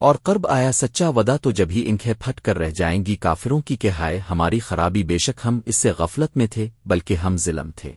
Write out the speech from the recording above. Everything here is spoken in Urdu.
اور قرب آیا سچا ودا تو جبھی انکھیں پھٹ کر رہ جائیں گی کافروں کی کہ ہائے ہماری خرابی بے شک ہم اس سے غفلت میں تھے بلکہ ہم ظلم تھے۔